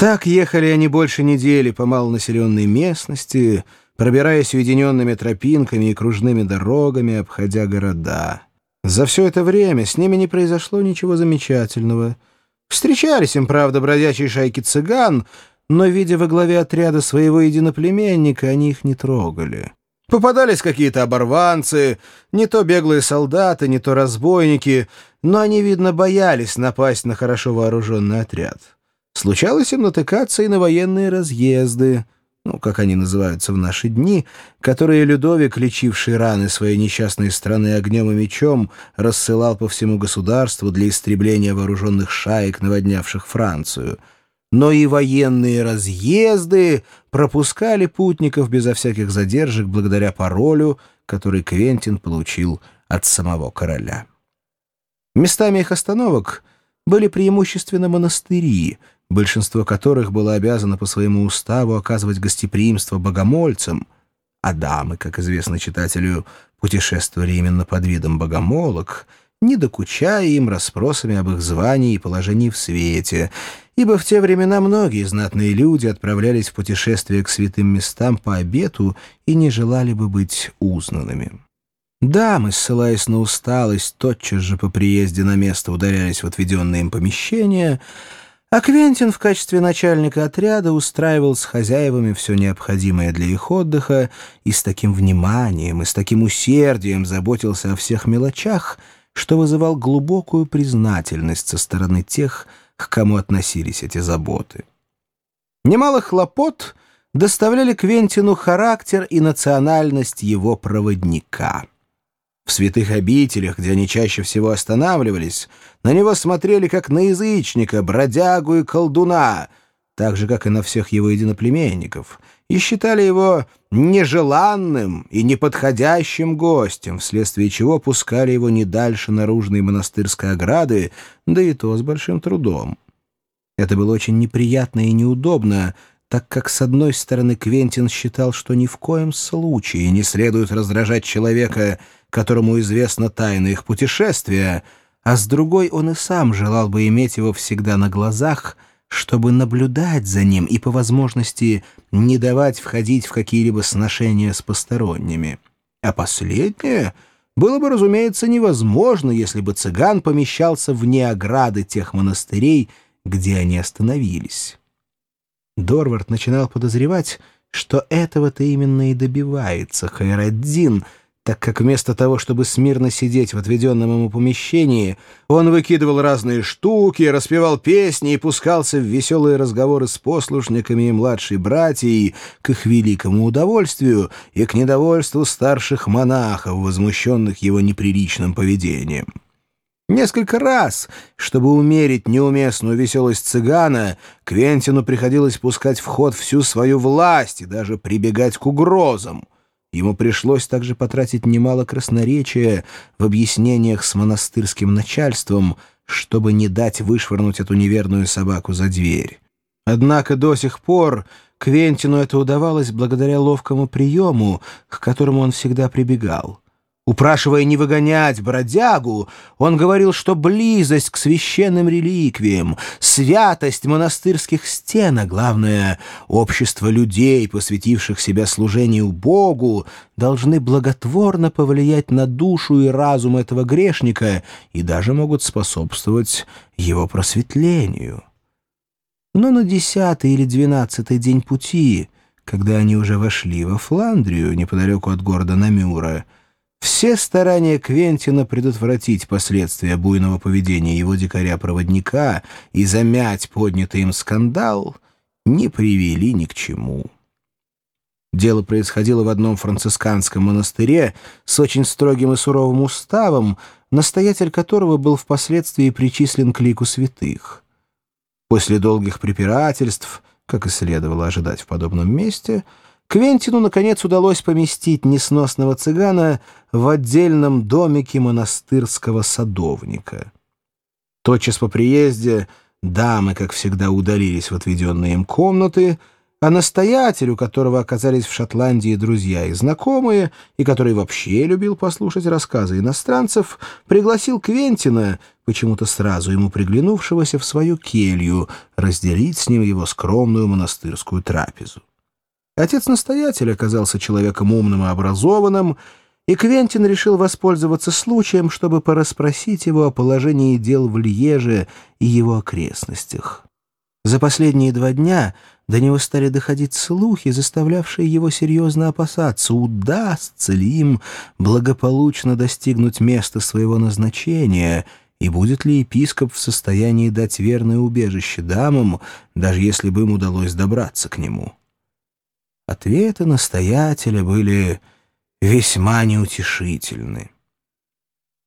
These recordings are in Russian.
Так ехали они больше недели по малонаселенной местности, пробираясь уединенными тропинками и кружными дорогами, обходя города. За все это время с ними не произошло ничего замечательного. Встречались им, правда, бродячие шайки цыган, но, видя во главе отряда своего единоплеменника, они их не трогали. Попадались какие-то оборванцы, не то беглые солдаты, не то разбойники, но они, видно, боялись напасть на хорошо вооруженный отряд. Случалось им натыкаться и на военные разъезды, ну, как они называются в наши дни, которые Людовик, лечивший раны своей несчастной страны огнем и мечом, рассылал по всему государству для истребления вооруженных шаек, наводнявших Францию. Но и военные разъезды пропускали путников безо всяких задержек благодаря паролю, который Квентин получил от самого короля. Местами их остановок были преимущественно монастыри, большинство которых было обязано по своему уставу оказывать гостеприимство богомольцам, а дамы, как известно читателю, путешествовали именно под видом богомолок, не докучая им расспросами об их звании и положении в свете, ибо в те времена многие знатные люди отправлялись в путешествие к святым местам по обету и не желали бы быть узнанными. Дамы, ссылаясь на усталость, тотчас же по приезде на место ударялись в отведенные им помещения — а Квентин в качестве начальника отряда устраивал с хозяевами все необходимое для их отдыха и с таким вниманием и с таким усердием заботился о всех мелочах, что вызывал глубокую признательность со стороны тех, к кому относились эти заботы. Немало хлопот доставляли Квентину характер и национальность его проводника — в святых обителях, где они чаще всего останавливались, на него смотрели как на язычника, бродягу и колдуна, так же, как и на всех его единоплеменников, и считали его нежеланным и неподходящим гостем, вследствие чего пускали его не дальше наружной монастырской ограды, да и то с большим трудом. Это было очень неприятно и неудобно, так как, с одной стороны, Квентин считал, что ни в коем случае не следует раздражать человека, которому известна тайна их путешествия, а с другой он и сам желал бы иметь его всегда на глазах, чтобы наблюдать за ним и, по возможности, не давать входить в какие-либо сношения с посторонними. А последнее было бы, разумеется, невозможно, если бы цыган помещался вне ограды тех монастырей, где они остановились. Дорвард начинал подозревать, что этого-то именно и добивается Хайраддин, так как вместо того, чтобы смирно сидеть в отведенном ему помещении, он выкидывал разные штуки, распевал песни и пускался в веселые разговоры с послушниками и младшей братьей к их великому удовольствию и к недовольству старших монахов, возмущенных его неприличным поведением. Несколько раз, чтобы умерить неуместную веселость цыгана, Квентину приходилось пускать в ход всю свою власть и даже прибегать к угрозам. Ему пришлось также потратить немало красноречия в объяснениях с монастырским начальством, чтобы не дать вышвырнуть эту неверную собаку за дверь. Однако до сих пор Квентину это удавалось благодаря ловкому приему, к которому он всегда прибегал. Упрашивая не выгонять бродягу, он говорил, что близость к священным реликвиям, святость монастырских стен, а главное, общество людей, посвятивших себя служению Богу, должны благотворно повлиять на душу и разум этого грешника и даже могут способствовать его просветлению. Но на десятый или двенадцатый день пути, когда они уже вошли во Фландрию, неподалеку от города Намюра, все старания Квентина предотвратить последствия буйного поведения его дикаря-проводника и замять поднятый им скандал не привели ни к чему. Дело происходило в одном францисканском монастыре с очень строгим и суровым уставом, настоятель которого был впоследствии причислен к лику святых. После долгих препирательств, как и следовало ожидать в подобном месте, Квентину, наконец, удалось поместить несносного цыгана в отдельном домике монастырского садовника. Тотчас по приезде дамы, как всегда, удалились в отведенные им комнаты, а настоятель, у которого оказались в Шотландии друзья и знакомые, и который вообще любил послушать рассказы иностранцев, пригласил Квентина, почему-то сразу ему приглянувшегося, в свою келью, разделить с ним его скромную монастырскую трапезу. Отец-настоятель оказался человеком умным и образованным, и Квентин решил воспользоваться случаем, чтобы порасспросить его о положении дел в Льеже и его окрестностях. За последние два дня до него стали доходить слухи, заставлявшие его серьезно опасаться, удастся ли им благополучно достигнуть места своего назначения и будет ли епископ в состоянии дать верное убежище дамам, даже если бы им удалось добраться к нему. Ответы настоятеля были весьма неутешительны.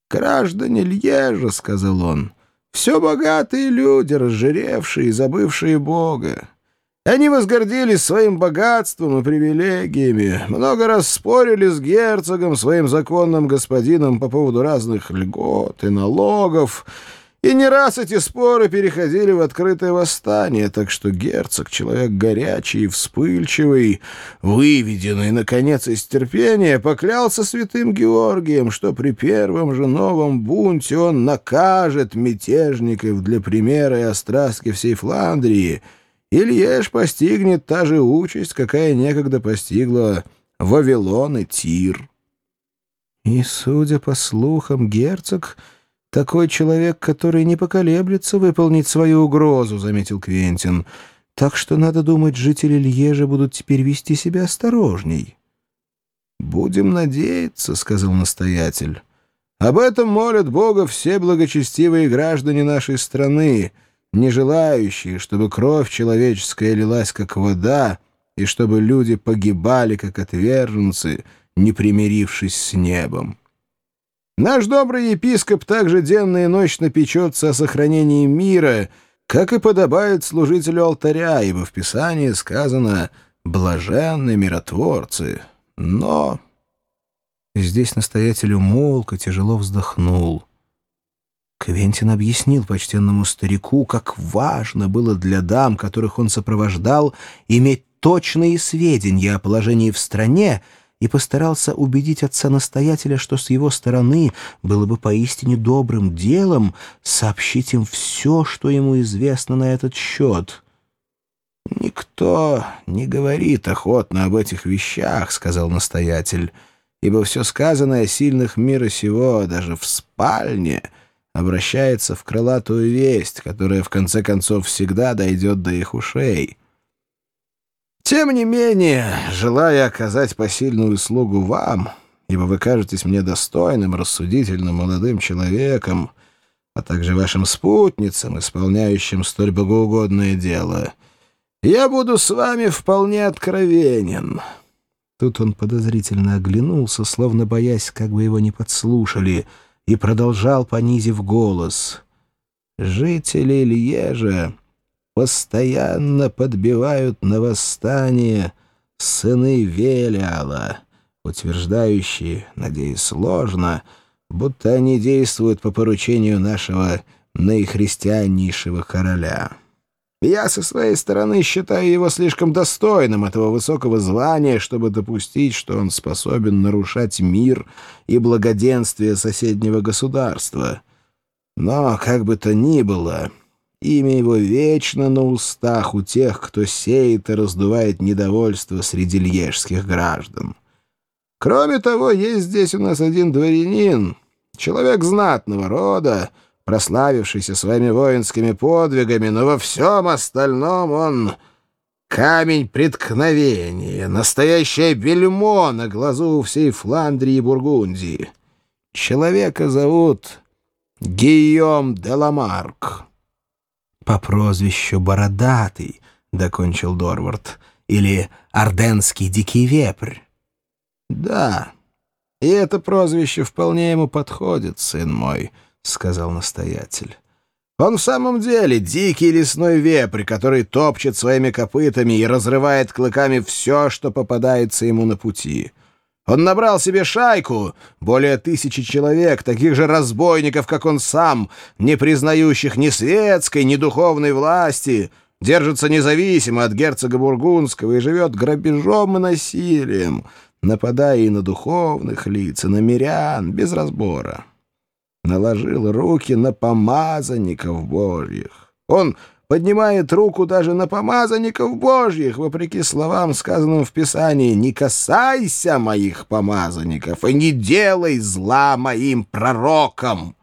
«Граждане Льежа», — сказал он, — все богатые люди, разжиревшие и забывшие Бога. Они возгордились своим богатством и привилегиями, много раз спорили с герцогом, своим законным господином по поводу разных льгот и налогов, и не раз эти споры переходили в открытое восстание, так что герцог, человек горячий и вспыльчивый, выведенный, наконец, из терпения, поклялся святым Георгием, что при первом же новом бунте он накажет мятежников для примера и острастки всей Фландрии, и Льеж постигнет та же участь, какая некогда постигла Вавилон и Тир. И, судя по слухам, герцог «Такой человек, который не поколеблется выполнить свою угрозу», — заметил Квентин. «Так что, надо думать, жители Льежа будут теперь вести себя осторожней». «Будем надеяться», — сказал настоятель. «Об этом молят Бога все благочестивые граждане нашей страны, не желающие, чтобы кровь человеческая лилась, как вода, и чтобы люди погибали, как отверженцы, не примирившись с небом». Наш добрый епископ также денно и ночно печется о сохранении мира, как и подобает служителю алтаря, ибо в Писании сказано «блаженны миротворцы». Но... Здесь настоятель умолк и тяжело вздохнул. Квентин объяснил почтенному старику, как важно было для дам, которых он сопровождал, иметь точные сведения о положении в стране, и постарался убедить отца-настоятеля, что с его стороны было бы поистине добрым делом сообщить им все, что ему известно на этот счет. «Никто не говорит охотно об этих вещах», — сказал настоятель, «ибо все сказанное о сильных мира сего, даже в спальне, обращается в крылатую весть, которая в конце концов всегда дойдет до их ушей». Тем не менее, желая оказать посильную услугу вам, ибо вы кажетесь мне достойным, рассудительным молодым человеком, а также вашим спутницам, исполняющим столь богоугодное дело, я буду с вами вполне откровенен». Тут он подозрительно оглянулся, словно боясь, как бы его не подслушали, и продолжал, понизив голос. «Жители Льежа...» постоянно подбивают на восстание сыны Велиала, утверждающие, надеюсь, сложно, будто они действуют по поручению нашего наихристианнейшего короля. Я со своей стороны считаю его слишком достойным этого высокого звания, чтобы допустить, что он способен нарушать мир и благоденствие соседнего государства. Но, как бы то ни было... Имя его вечно на устах у тех, кто сеет и раздувает недовольство среди льежских граждан. Кроме того, есть здесь у нас один дворянин, человек знатного рода, прославившийся своими воинскими подвигами, но во всем остальном он камень преткновения, настоящее бельмо на глазу всей Фландрии и Бургундии. Человека зовут Гийом де Ламарк по прозвищу Бородатый, — докончил Дорвард, — или Орденский Дикий Вепрь. — Да, и это прозвище вполне ему подходит, сын мой, — сказал настоятель. Он в самом деле дикий лесной вепрь, который топчет своими копытами и разрывает клыками все, что попадается ему на пути. Он набрал себе шайку, более тысячи человек, таких же разбойников, как он сам, не признающих ни светской, ни духовной власти, держится независимо от герцога Бургундского и живет грабежом и насилием, нападая и на духовных лиц, и на мирян, без разбора. Наложил руки на помазанников божьих. Он поднимает руку даже на помазанников божьих, вопреки словам, сказанным в Писании, «Не касайся моих помазанников и не делай зла моим пророкам».